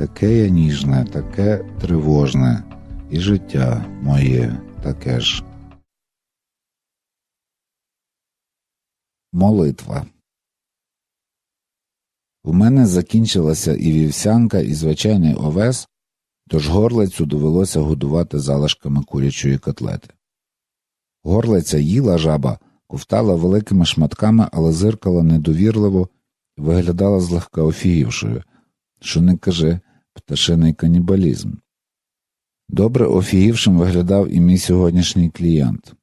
Таке я ніжне, таке тривожне, і життя моє таке ж. Молитва. У мене закінчилася і вівсянка, і звичайний овес, тож горлицю довелося годувати залишками курячої котлети. Горлиця їла жаба, ковтала великими шматками, але зиркала недовірливо і виглядала злегка офігівшою, що не каже пташиний канібалізм. Добре офігівшим виглядав і мій сьогоднішній клієнт.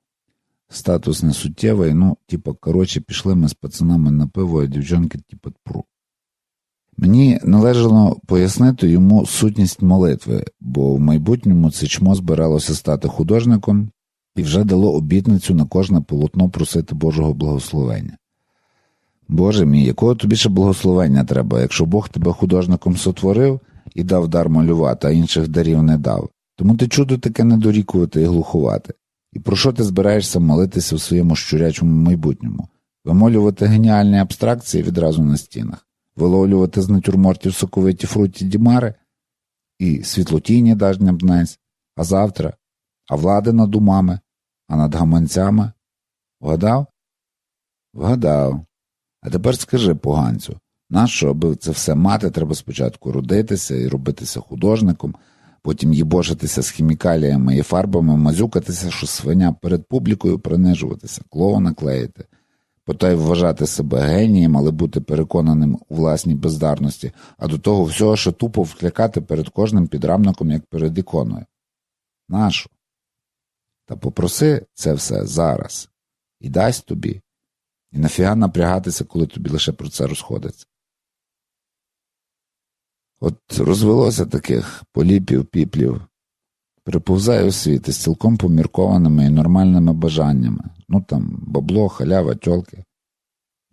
Статус не суттєвий, ну, типа, коротше, пішли ми з пацанами на пиво, а дівчонки, типа, пру. Мені належало пояснити йому сутність молитви, бо в майбутньому це чмо збиралося стати художником і вже дало обітницю на кожне полотно просити Божого благословення. Боже мій, якого тобі ще благословення треба, якщо Бог тебе художником сотворив і дав дар малювати, а інших дарів не дав. Тому ти чудо таке не дорікувати і глухувати. І про що ти збираєшся молитися в своєму щурячому майбутньому? Вимолювати геніальні абстракції відразу на стінах, виловлювати з натюрмортів соковиті фруті дімари і світлотійні дажня бнець, а завтра, а влади над умами, а над гаманцями. Вгадав? Вгадав. А тепер скажи поганцю, нащо, аби це все мати, треба спочатку родитися і робитися художником, потім їбошитися з хімікаліями і фарбами, мазюкатися, що свиня перед публікою принижуватися, клоуна клеїти, потай вважати себе генієм, але бути переконаним у власній бездарності, а до того всього, що тупо вклякати перед кожним підрамником, як перед іконою. Нашу? Та попроси це все зараз і дасть тобі. І нафіга напрягатися, коли тобі лише про це розходиться. От розвелося таких поліпів, піплів, приповзає у світ із цілком поміркованими і нормальними бажаннями, ну там бабло, халява, тьолки.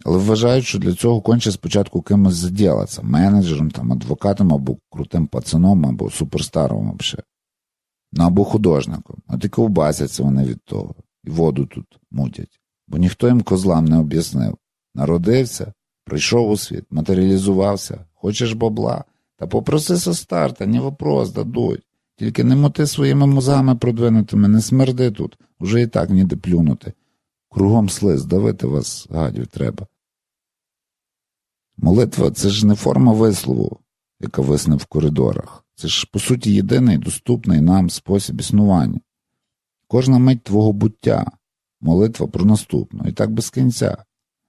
Але вважають, що для цього конче спочатку кимось заділатися, менеджером, там, адвокатом або крутим пацаном, або суперстаром вообще. Ну або художником, от і ковбасяться вони від того, і воду тут мутять, бо ніхто їм козлам не об'яснив. Народився, прийшов у світ, матеріалізувався, хочеш бабла, та попроси со старта, не вопрос, дадуть. Тільки не моти своїми мозгами продвинутими, не смерди тут, уже і так ніде плюнути. Кругом слиз, давити вас, гадів, треба. Молитва це ж не форма вислову, яка висне в коридорах. Це ж, по суті, єдиний доступний нам спосіб існування. Кожна мить твого буття, молитва про наступну, і так без кінця.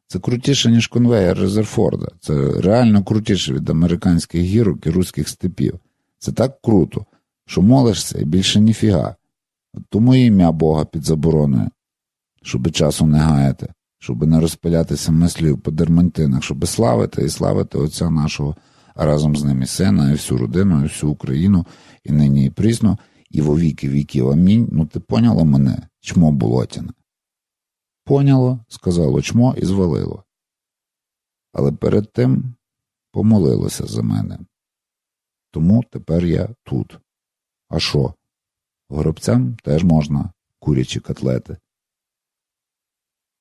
Це крутіше, ніж конвейер Резерфорда. Це реально крутіше від американських гірок і руських степів. Це так круто, що молишся і більше ніфіга. Тому ім'я Бога під забороною, щоби часу не гаяти, щоби не розпилятися мислею по дермантинах, щоби славити і славити Отця нашого, а разом з ним і сина, і всю родину, і всю Україну, і нині, і прісно, і во віки віків. Амінь. Ну ти поняло мене, чмо болотяне. Поняло, сказало чмо і звалило. Але перед тим помолилося за мене. Тому тепер я тут. А що? Горобцям теж можна курячі котлети.